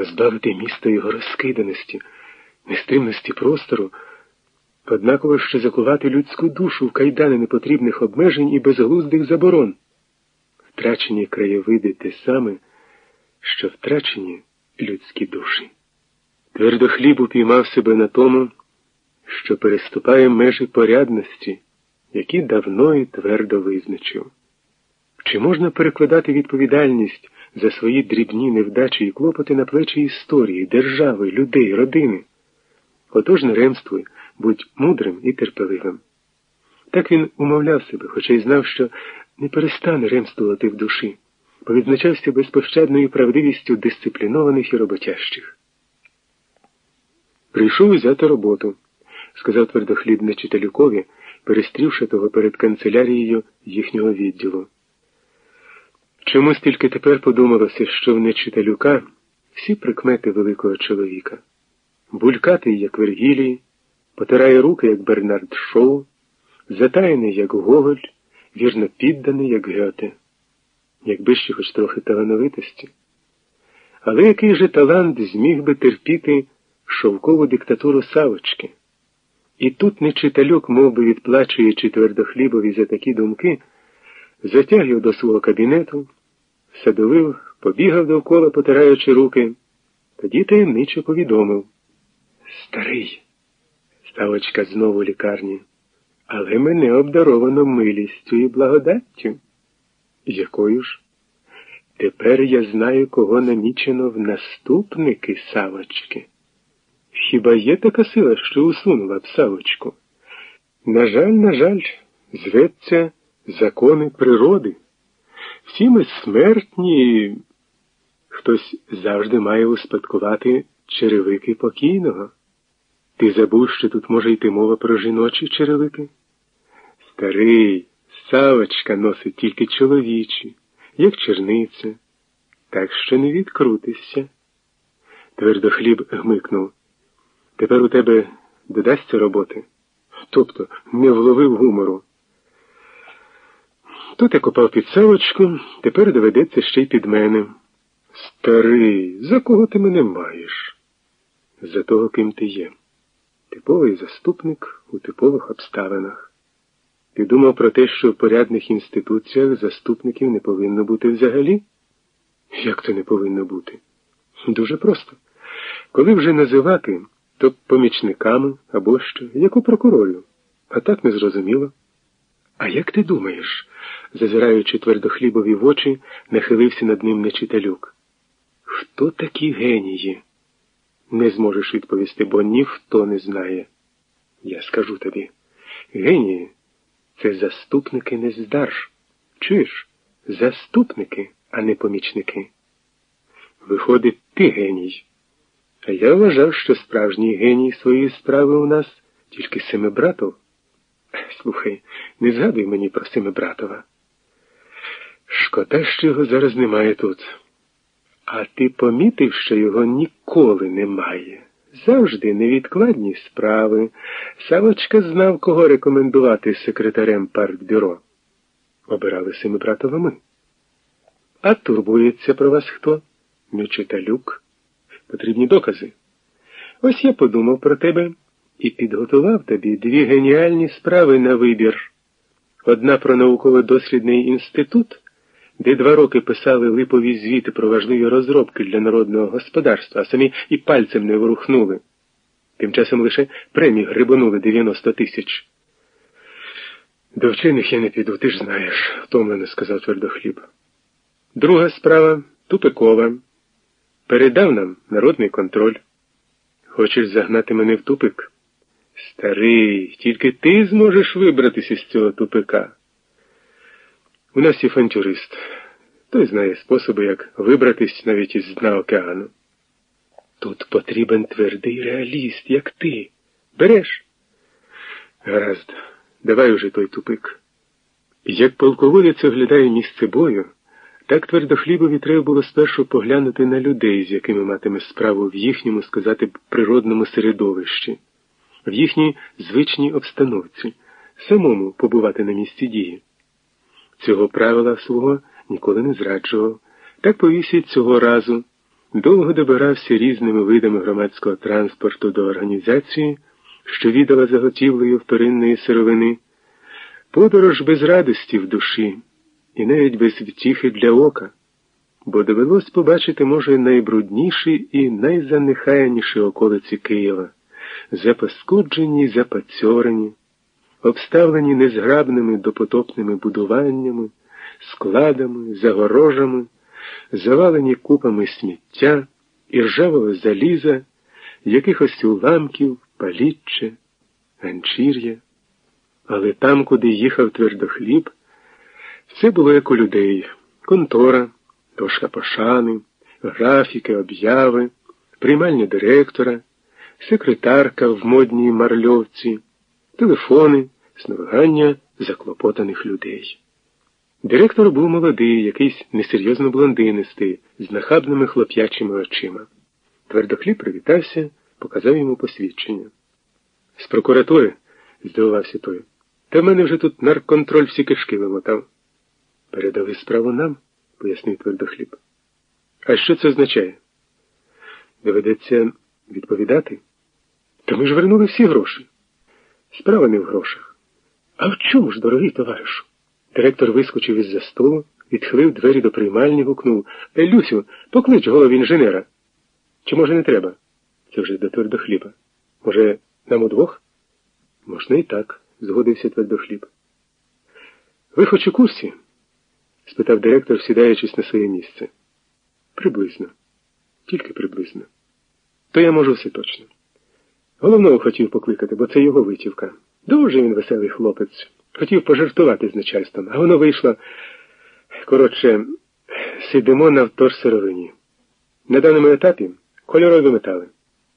позбавити міста його розкиданості, нестримності простору, однаково ще закувати людську душу в кайдани непотрібних обмежень і безглуздих заборон. Втрачені краєвиди те саме, що втрачені людські душі. Твердо хліб упіймав себе на тому, що переступає межі порядності, які давно і твердо визначив. Чи можна перекладати відповідальність за свої дрібні невдачі і клопоти на плечі історії, держави, людей, родини? Отож не ремствуй, будь мудрим і терпеливим. Так він умовляв себе, хоча й знав, що не перестане ремствувати в душі, бо відзначався безпощадною правдивістю дисциплінованих і роботящих. Прийшов взяти роботу, сказав твердохліб Нечиталюкові, перестрівши того перед канцелярією їхнього відділу. Чомусь тільки тепер подумалося, що в Нечиталюка всі прикмети великого чоловіка. Булькатий, як Вергілій, потирає руки, як Бернард Шоу, затаєний, як Гоголь, вірно підданий, як Гьоте, якби ще хоч трохи талановитості. Але який же талант зміг би терпіти шовкову диктатуру Савочки? І тут нечитальок, мов би відплачуючи твердохлібові за такі думки, затяг його до свого кабінету, садовив, побігав довкола, потираючи руки, тоді таємничо повідомив. Старий, ставочка знову в лікарні, але мене обдаровано милістю і благодаттю. Якою ж? Тепер я знаю, кого намічено в наступники Савочки. Хіба є така сила, що усунула б Савочку? На жаль, на жаль, зветься закони природи. Всі ми смертні, хтось завжди має успадкувати черевики покійного. Ти забув, що тут може йти мова про жіночі черевики? Старий, Савочка носить тільки чоловічі, як черниця, так що не відкрутишся. Твердо хліб гмикнув. Тепер у тебе додасться роботи. Тобто не вловив гумору. Тут я копав під савочку, тепер доведеться ще й під мене. Старий, за кого ти мене маєш? За того, ким ти є. Типовий заступник у типових обставинах. Ти думав про те, що в порядних інституціях заступників не повинно бути взагалі? Як це не повинно бути? Дуже просто. Коли вже називати, то помічниками або що, як у прокурорів, а так не зрозуміло. А як ти думаєш? зазираючи твердохлібові в очі, нахилився над ним нечиталюк. Хто такі генії? Не зможеш відповісти, бо ніхто не знає. Я скажу тобі. Генії це заступники нездарж. Чуєш? Заступники, а не помічники. Виходить, ти геній. А я вважав, що справжній геній своєї справи у нас тільки Семибратов. Слухай, не згадуй мені про Семибратова. Шкода, що його зараз немає тут. А ти помітив, що його ніколи немає. Завжди невідкладні справи. Савочка знав, кого рекомендувати секретарем партбюро. Обирали Семибратова ми. А турбується про вас хто? Мючиталюк. Потрібні докази. Ось я подумав про тебе і підготував тобі дві геніальні справи на вибір. Одна про науково-дослідний інститут де два роки писали липові звіти про важливі розробки для народного господарства, а самі і пальцем не ворухнули. Тим часом лише премії грибанули 90 тисяч. До вчених я не піду, ти ж знаєш, втомлено сказав твердохліб. Друга справа тупикова. Передав нам народний контроль. Хочеш загнати мене в тупик? Старий, тільки ти зможеш вибратися з цього тупика. У нас є фантюрист. Той знає способи, як вибратись навіть із дна океану. Тут потрібен твердий реаліст, як ти. Береш? Гаразд, давай уже той тупик. Як полководець оглядає місце бою, так твердохлібові треба було спершу поглянути на людей, з якими матиме справу в їхньому, сказати, природному середовищі, в їхній звичній обстановці, самому побувати на місці дії. Цього правила свого ніколи не зраджував. Так повісить цього разу, довго добирався різними видами громадського транспорту до організації, що віддала заготівлею вторинної сировини, подорож без радості в душі і навіть без втіхи для ока, бо довелось побачити, може, найбрудніші і найзанехаяніші околиці Києва, запаскуджені, запацьорені, обставлені незграбними допотопними будуваннями, складами, загорожами завалені купами сміття, іржавого заліза, якихось уламків, паліччя, ганчір'я. Але там, куди їхав твердохліб, все було як у людей контора, дошка пошани, графіки, обяви, приймальня директора, секретарка в модній марльовці, телефони, смагання заклопотаних людей. Директор був молодий, якийсь несерйозно блондинистий, з нахабними хлоп'ячими очима. Твердохліб привітався, показав йому посвідчення. З прокуратури, здивувався той. Та в мене вже тут нарконтроль всі кишки вимотав. Передали справу нам, пояснив твердохліб. А що це означає? Доведеться відповідати? Та ми ж вернули всі гроші. Справа не в грошах. А в чому ж, дорогий товаришу? Директор вискочив із за столу, відхилив двері до приймальні, гукнув «Е, Люсю, поклич голову інженера. Чи, може, не треба? Це вже до твердохліба. Може, нам удвох? Можна і так, згодився твердохліб. Ви хоч у курсі? спитав директор, сідаючись на своє місце. Приблизно. Тільки приблизно. То я можу все точно. Головного хотів покликати, бо це його витівка. Дуже він веселий хлопець. Хотів пожартувати з начальством, а воно вийшло. Коротше, сидимо на вторсировині. На даному етапі кольорові метали.